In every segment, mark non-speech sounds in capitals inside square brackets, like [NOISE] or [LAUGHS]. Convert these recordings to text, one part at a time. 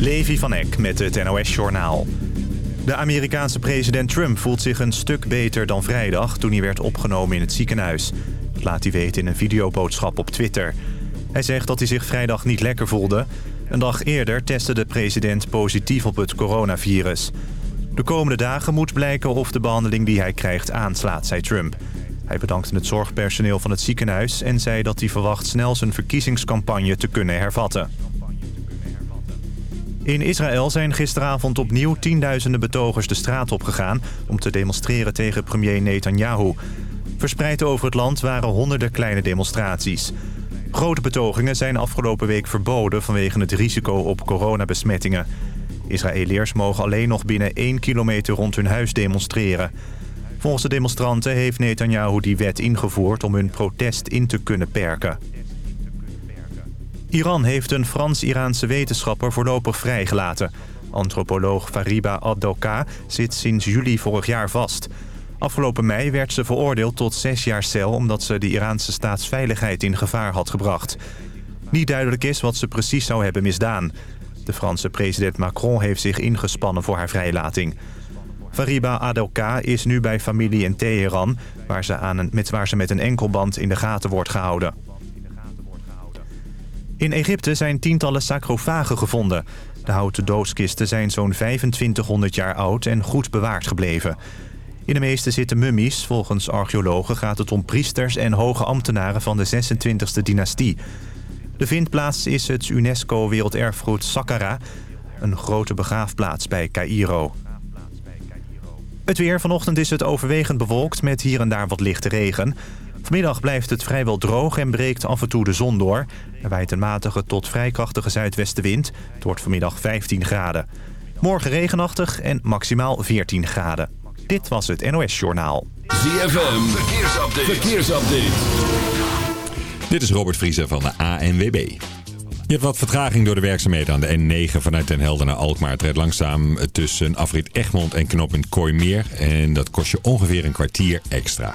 Levi van Eck met het NOS-journaal. De Amerikaanse president Trump voelt zich een stuk beter dan vrijdag... toen hij werd opgenomen in het ziekenhuis. Dat laat hij weten in een videoboodschap op Twitter. Hij zegt dat hij zich vrijdag niet lekker voelde. Een dag eerder testte de president positief op het coronavirus. De komende dagen moet blijken of de behandeling die hij krijgt aanslaat, zei Trump. Hij bedankte het zorgpersoneel van het ziekenhuis... en zei dat hij verwacht snel zijn verkiezingscampagne te kunnen hervatten. In Israël zijn gisteravond opnieuw tienduizenden betogers de straat opgegaan... om te demonstreren tegen premier Netanyahu. Verspreid over het land waren honderden kleine demonstraties. Grote betogingen zijn afgelopen week verboden... vanwege het risico op coronabesmettingen. Israëliërs mogen alleen nog binnen één kilometer rond hun huis demonstreren. Volgens de demonstranten heeft Netanyahu die wet ingevoerd... om hun protest in te kunnen perken. Iran heeft een Frans-Iraanse wetenschapper voorlopig vrijgelaten. Antropoloog Fariba Adoka zit sinds juli vorig jaar vast. Afgelopen mei werd ze veroordeeld tot zes jaar cel... omdat ze de Iraanse staatsveiligheid in gevaar had gebracht. Niet duidelijk is wat ze precies zou hebben misdaan. De Franse president Macron heeft zich ingespannen voor haar vrijlating. Fariba Adoka is nu bij familie in Teheran... Waar ze, aan een, met, waar ze met een enkelband in de gaten wordt gehouden. In Egypte zijn tientallen sarcofagen gevonden. De houten doodskisten zijn zo'n 2500 jaar oud en goed bewaard gebleven. In de meeste zitten mummies. Volgens archeologen gaat het om priesters en hoge ambtenaren van de 26e dynastie. De vindplaats is het UNESCO Werelderfgoed Saqqara, een grote begraafplaats bij Cairo. Het weer vanochtend is het overwegend bewolkt met hier en daar wat lichte regen. Vanmiddag blijft het vrijwel droog en breekt af en toe de zon door. Er waait een matige tot vrij krachtige zuidwestenwind. Het wordt vanmiddag 15 graden. Morgen regenachtig en maximaal 14 graden. Dit was het NOS Journaal. ZFM, verkeersupdate. verkeersupdate. Dit is Robert Vriezer van de ANWB. Je hebt wat vertraging door de werkzaamheden aan de N9 vanuit Den Helder naar Alkmaar. Het rijdt langzaam tussen afrit Egmond en knooppunt Kooimeer. En dat kost je ongeveer een kwartier extra.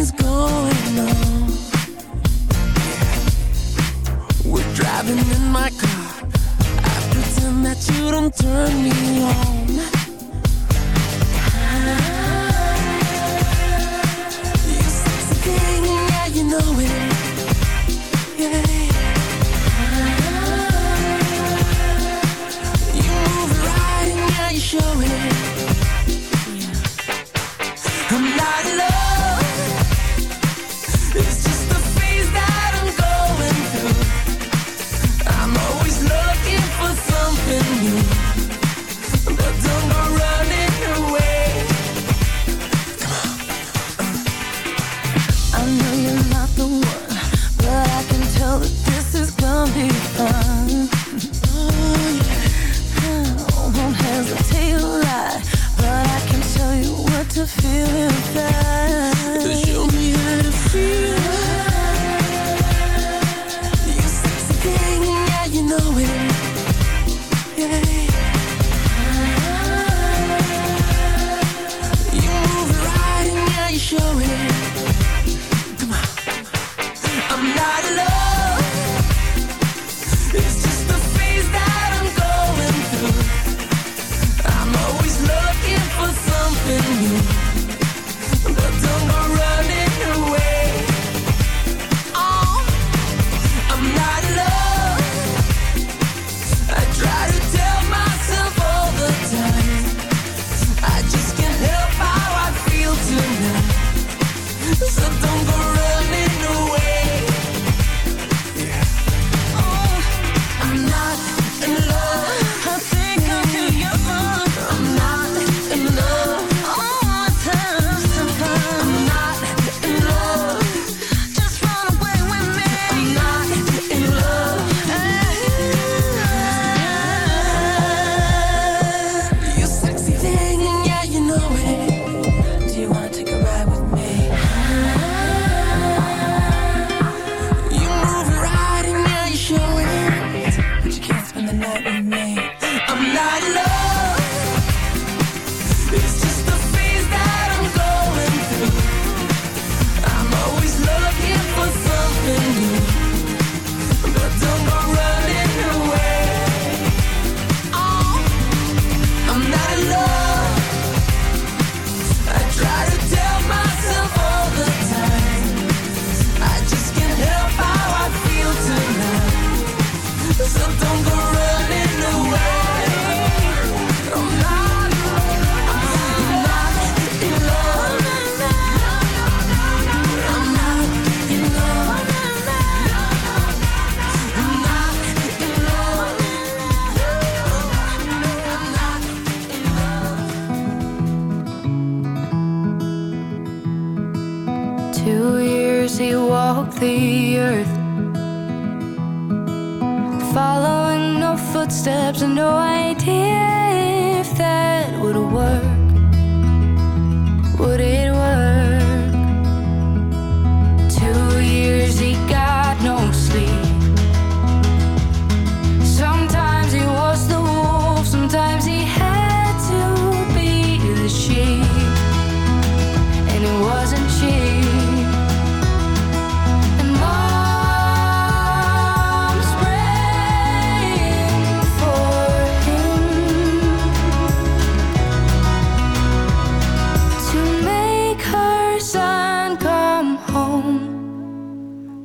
We're driving in my car. I pretend that you don't turn me on.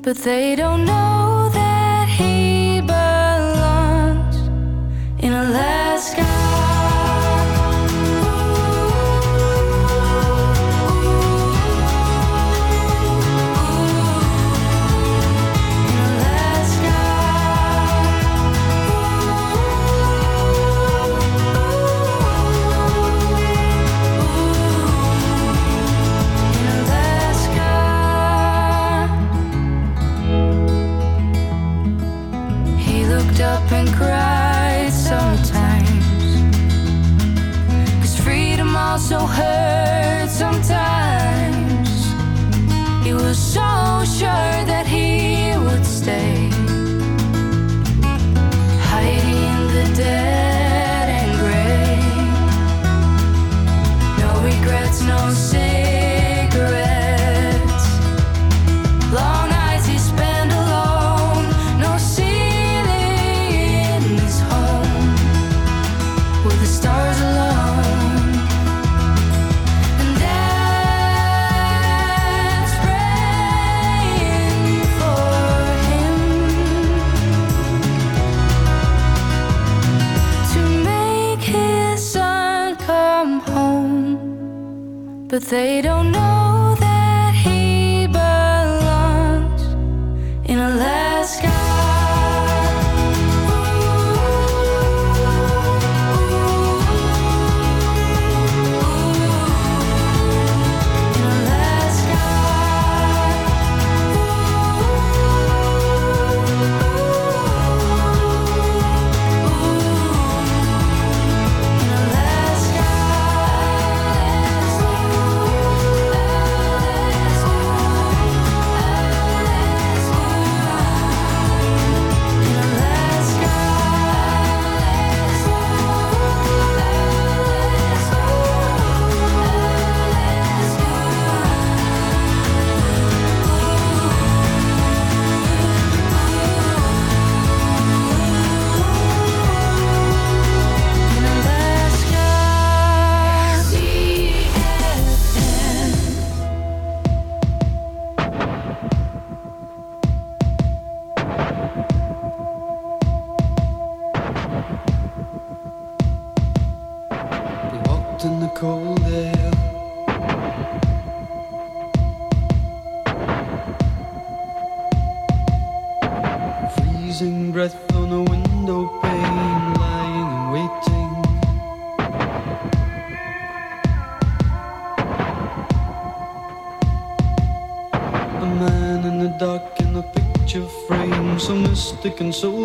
but they don't know that he show. they don't know. reconcile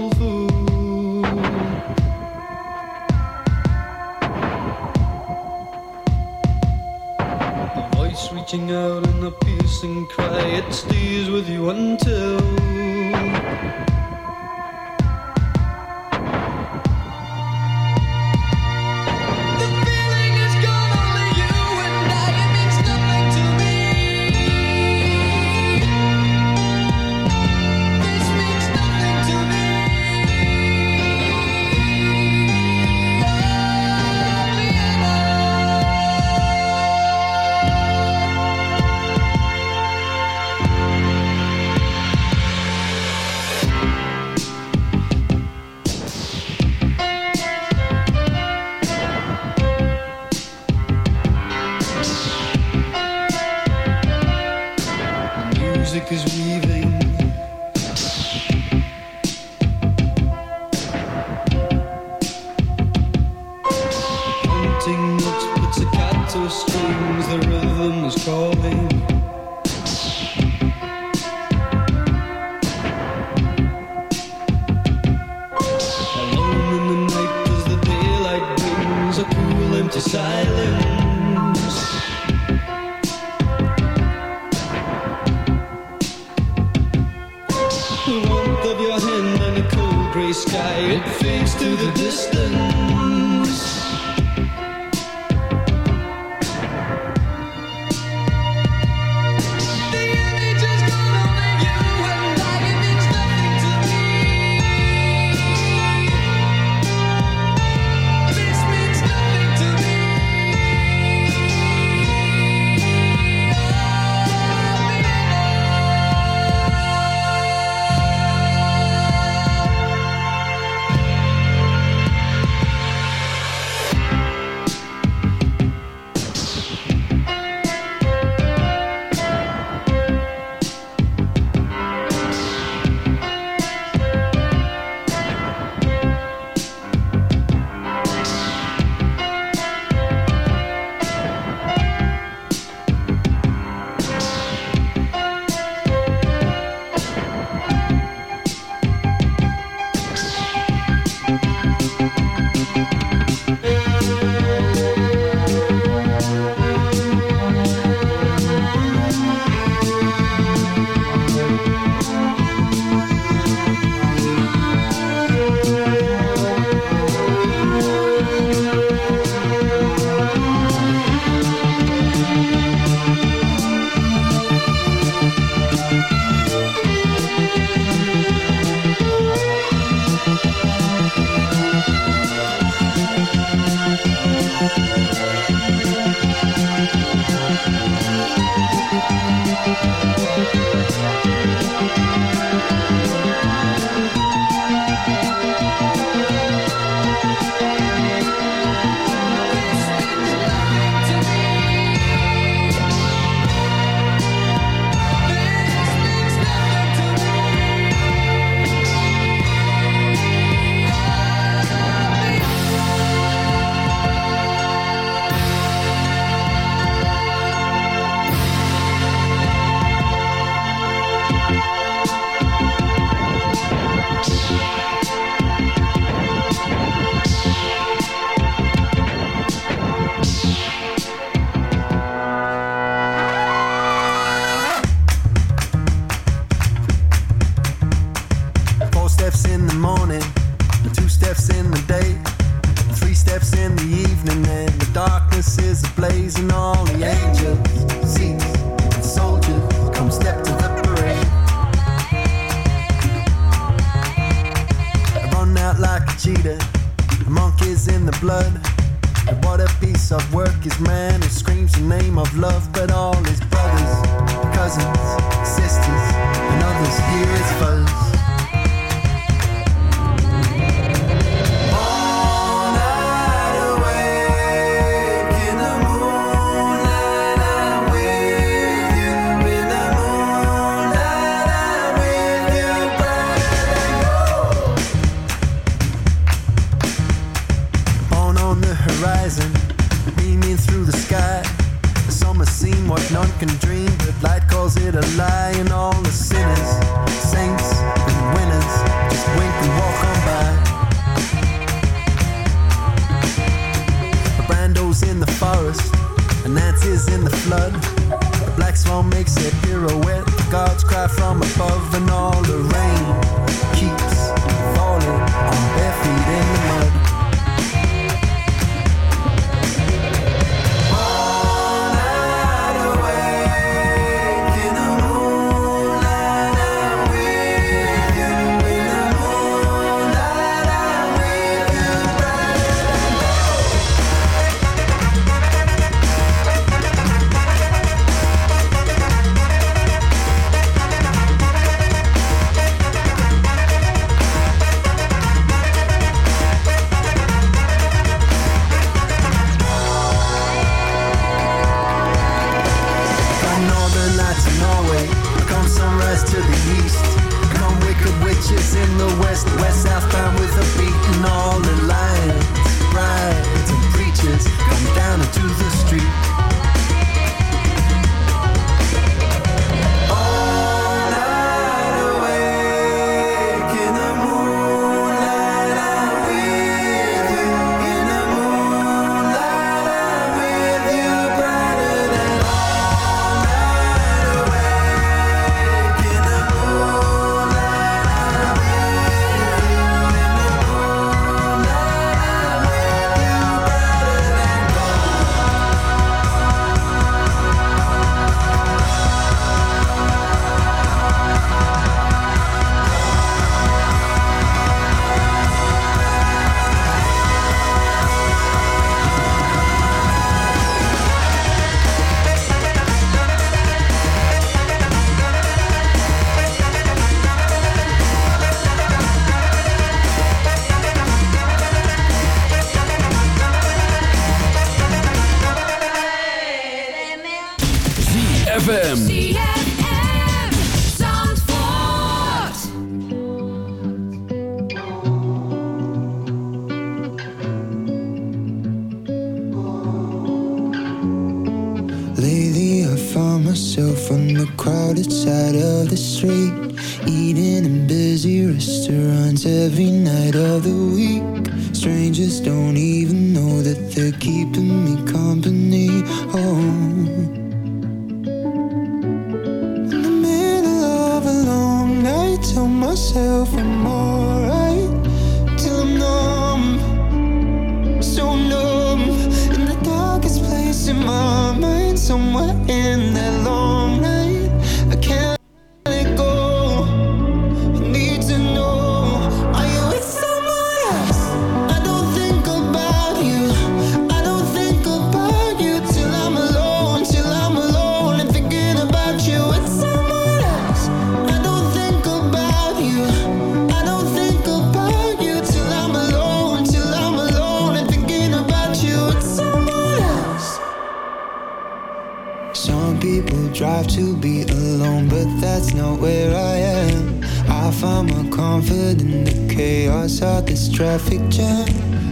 comfort in the chaos of this traffic jam.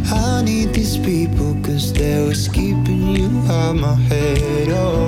I need these people, cause they was keeping you out my head. Oh.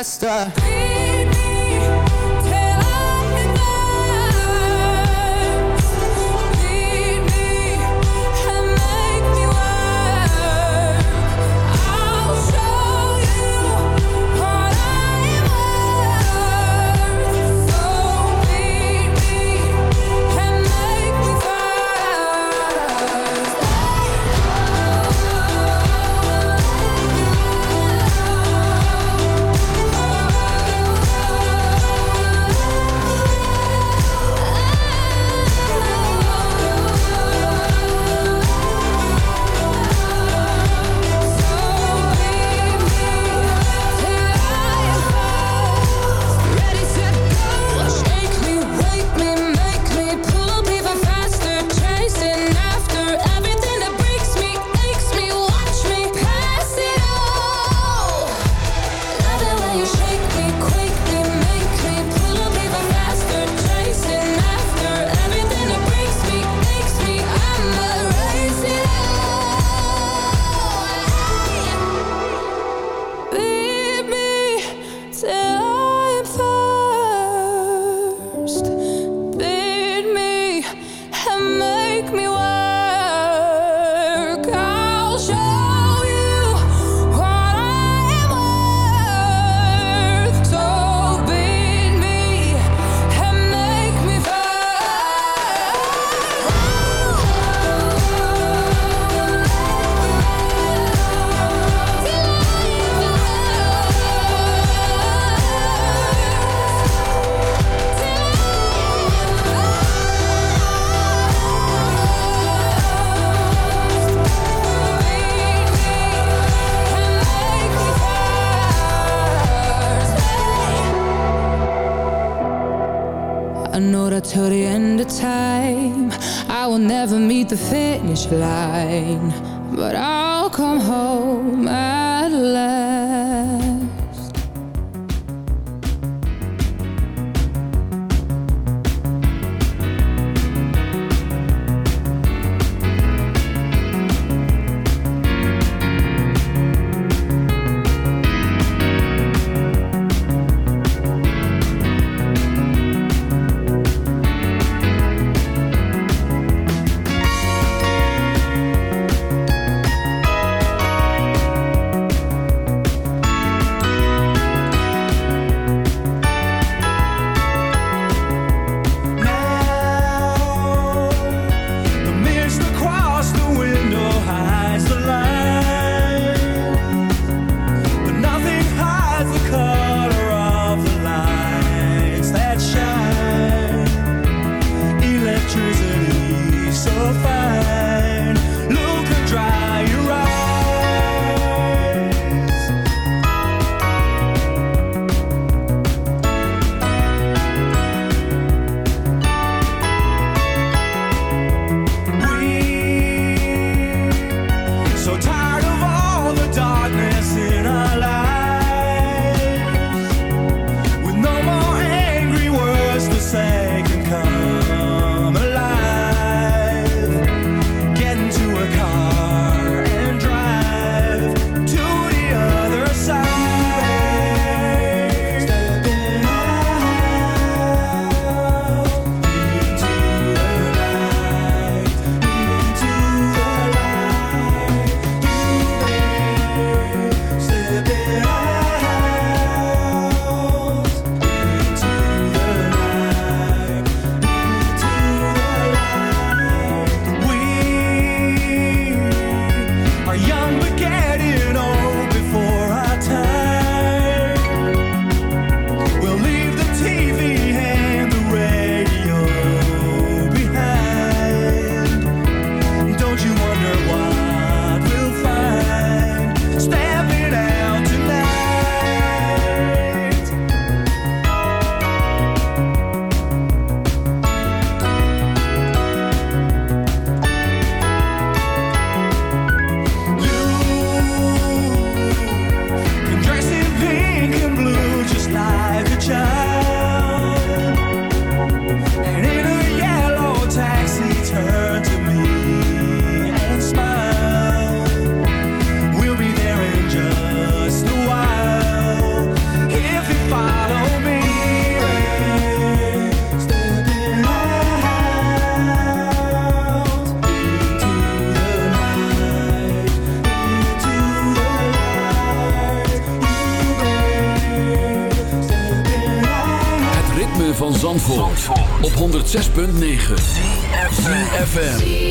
master. so far. 106.9 FM.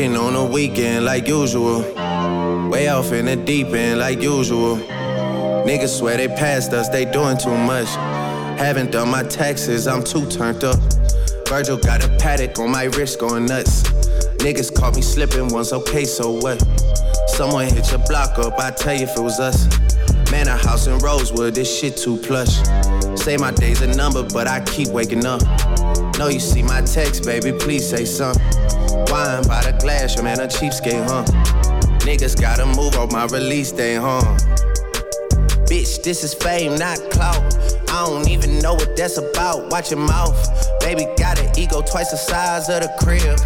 working on the weekend like usual. Way off in the deep end like usual. Niggas swear they passed us, they doing too much. Haven't done my taxes, I'm too turned up. Virgil got a Patek on my wrist going nuts. Niggas caught me slipping once, okay, so what? Someone hit your block up, I tell you if it was us. Man, a house in Rosewood, this shit too plush. Say my day's a number, but I keep waking up. No, you see my text, baby, please say something. Wine by the glass, your man a cheapskate, huh? Niggas gotta move off my release day, huh? Bitch, this is fame, not clout. I don't even know what that's about. Watch your mouth. Baby got an ego twice the size of the crib.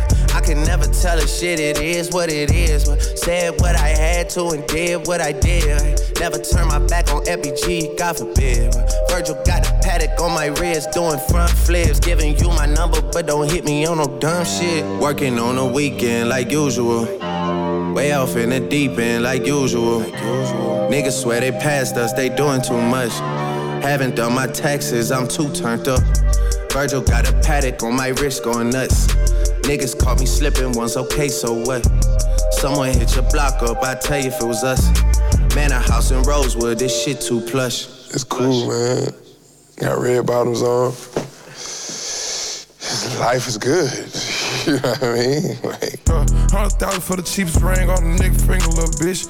Can never tell a shit, it is what it is. Said what I had to and did what I did. Never turn my back on FBG, God forbid. Virgil got a Patek on my wrist, doing front flips. Giving you my number, but don't hit me on no dumb shit. Working on the weekend like usual. Way off in the deep end like usual. Niggas swear they passed us, they doing too much. Haven't done my taxes, I'm too turned up. Virgil got a Patek on my wrist going nuts. Niggas caught me slipping once, okay, so what? Someone hit your block up, I tell you if it was us. Man, a house in Rosewood, this shit too plush. It's cool, man. Got red bottoms on. Life is good. [LAUGHS] You know what I mean? Like, Uh, Hundred thousand for the cheapest ring on the nigga finger, little bitch.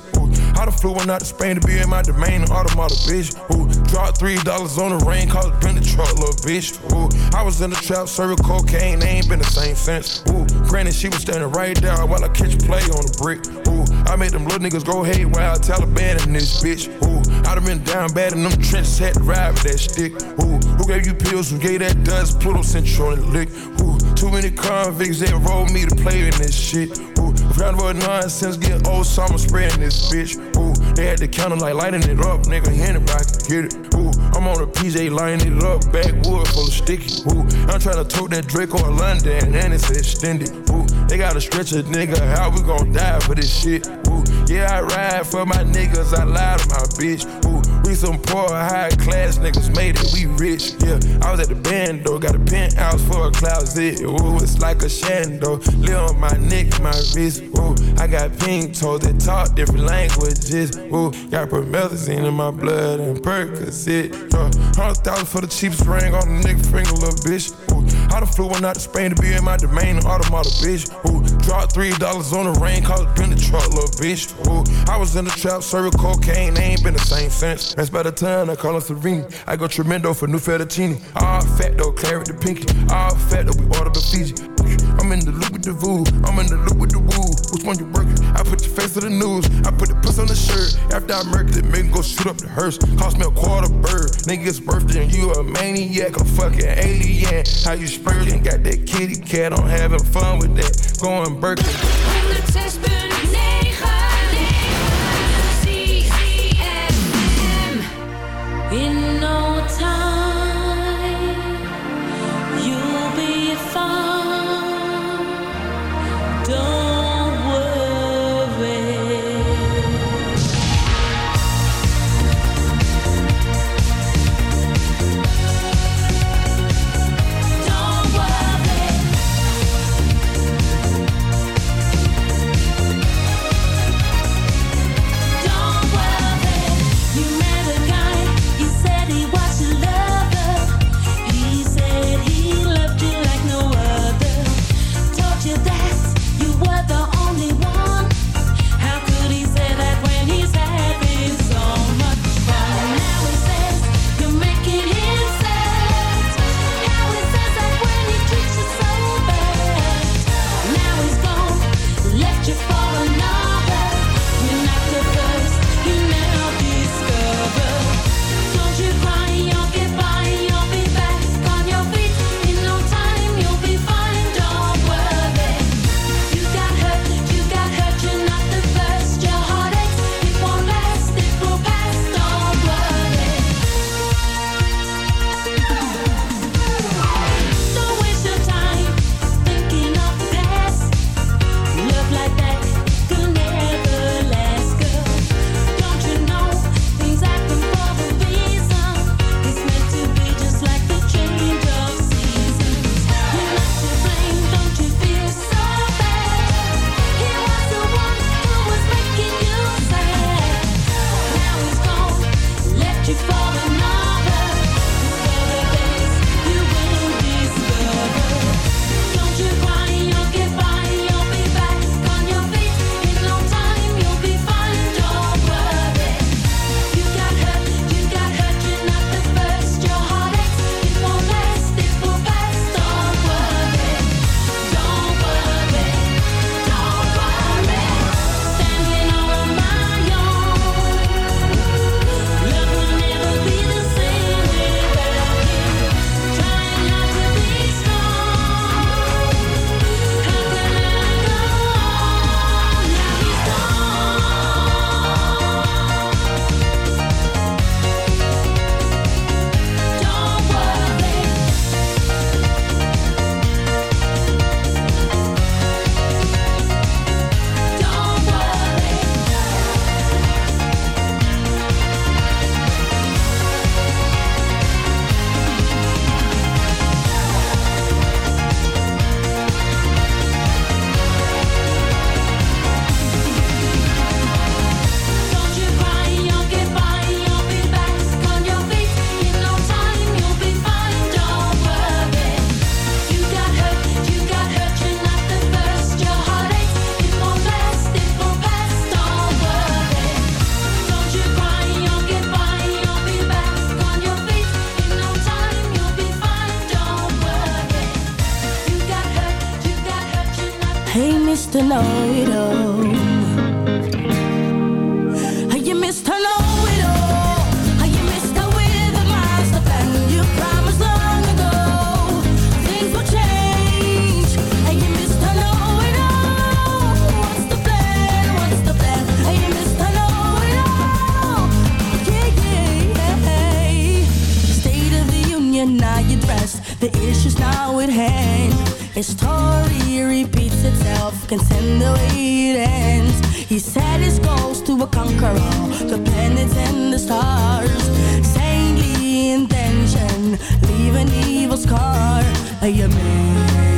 I done flew one out to Spain to be in my domain, automata, bitch. Ooh, dropped three dollars on the rain, called it been the truck, little bitch. Ooh, I was in the trap, serving cocaine, they ain't been the same since. Ooh, granted, she was standing right there while I catch play on the brick. Ooh, I made them little niggas go hey while Taliban in this bitch. Ooh, I done been down bad in them trenches, had to ride with that stick. Ooh, who gave you pills? Who gave that dust? Pluto the lick. Ooh, too many convicts that rolled me to play in this shit. Round about nonsense, get old, I'm spreading this bitch. Ooh, they had the counter like lighting it up, nigga, anybody get it. Ooh, I'm on a PJ lining it up, backwood full of sticky. Ooh, I'm trying to tote that Draco in London, and it's extended. Ooh, they gotta stretch a nigga, how we gon' die for this shit? Ooh, yeah, I ride for my niggas, I lie to my bitch. Ooh, we some poor, high class niggas made it, we rich. Yeah, I was at the band though, got a penthouse for a closet. Ooh, it's like a shando. Live on my neck, my wrist. Ooh, I got pink toes that talk different languages. Ooh, got promethazine in my blood and Percocet. Uh, Hundred thousand for the cheapest ring on the nigga finger, little bitch. Ooh, I done flew one out to Spain to be in my domain, automata, bitch. Ooh, dropped three dollars on the rain, called it been the truck, little bitch. Ooh, I was in the trap, serving cocaine, they ain't been the same since. That's by the time I call her Serene. I go tremendo for new fettuccine. All fat though, claret the pinky. All fat though, we order the Fiji. I'm in the loop with the voo, I'm in the loop with the woo. Which one you working? I put your face to the news, I put the puss on the shirt. After I murked it, make go shoot up the hearse. Cost me a quarter bird. Nigga's birthday and you a maniac, a fucking alien. How you spurting? Got that kitty cat, I'm having fun with that. Going Berkeley. 106.9 know it all. He set his goals to conquer all the planets and the stars. Saintly intention, leave an evil scar. A man.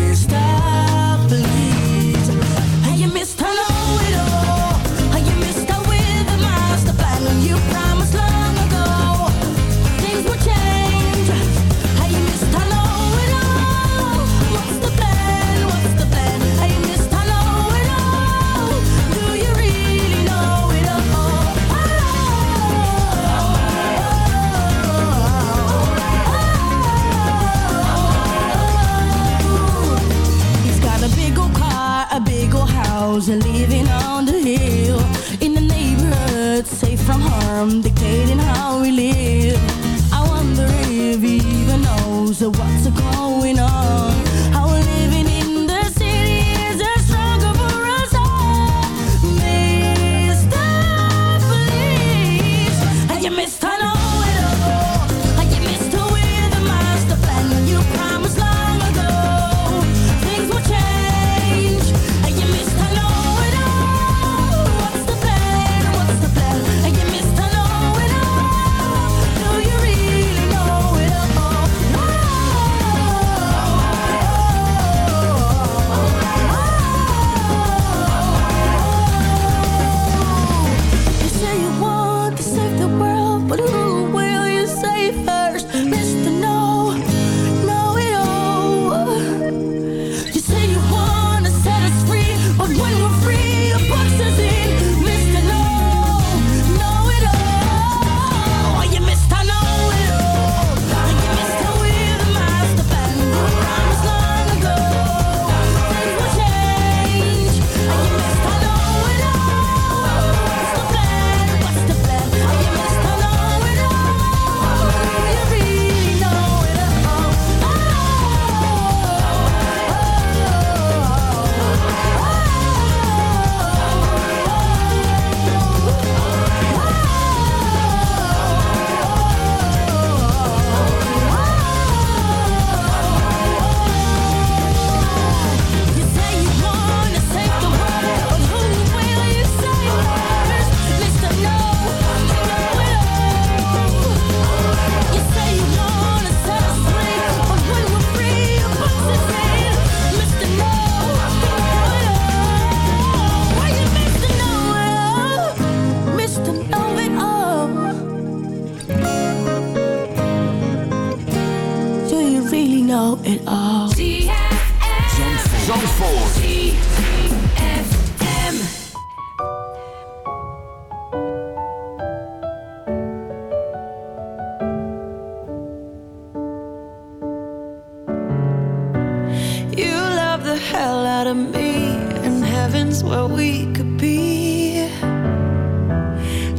where we could be.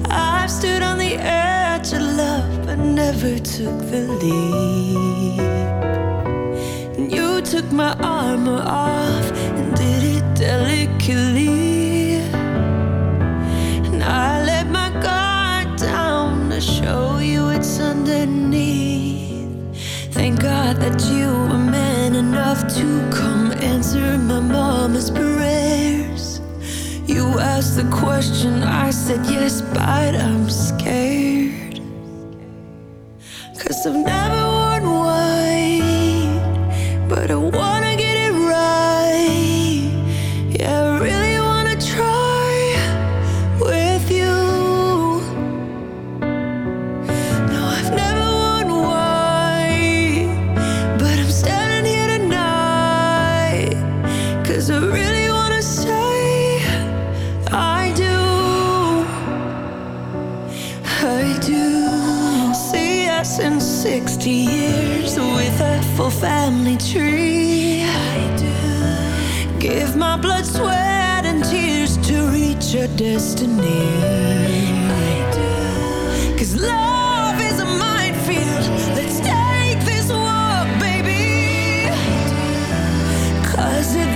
I've stood on the edge of love, but never took the leap. And you took my armor off and did it delicately. the question. I said yes, but I'm scared. Cause I've never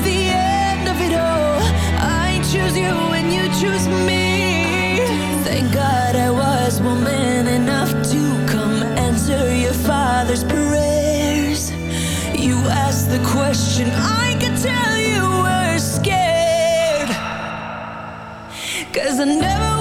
the end of it all, I choose you and you choose me. Thank God I was woman enough to come answer your father's prayers. You asked the question, I could tell you I never